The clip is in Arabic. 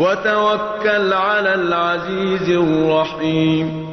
وتوكل على العزيز الرحيم.